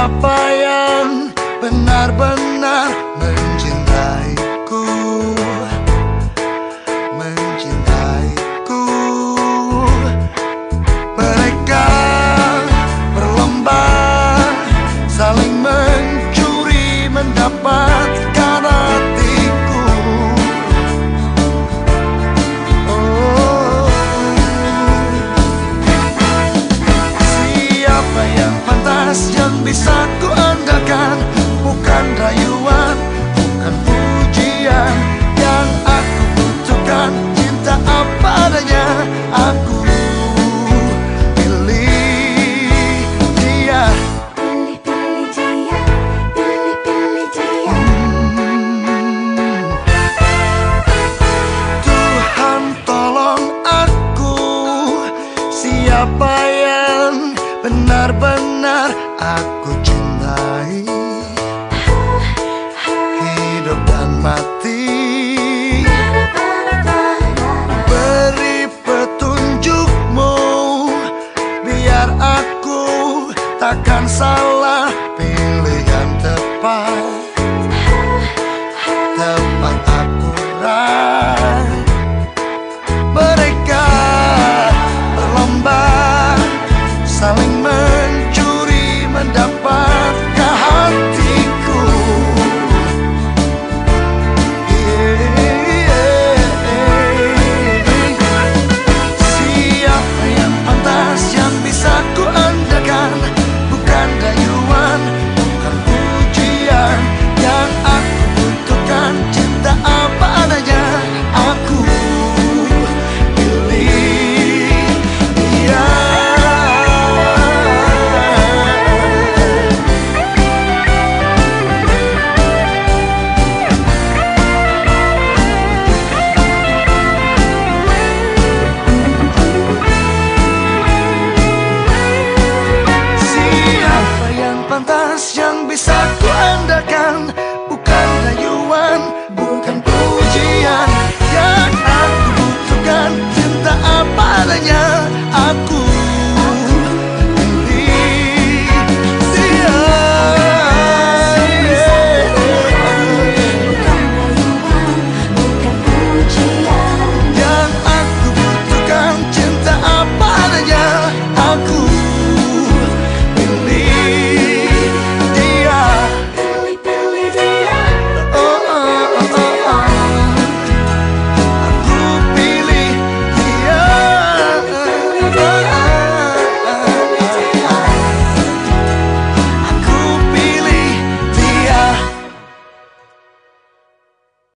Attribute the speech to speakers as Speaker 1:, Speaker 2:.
Speaker 1: siapa yang benar-benar takkan salah pilih yang tepat. Tepat akurat. Mereka berlomba saling mencuri mendapat aku andalkan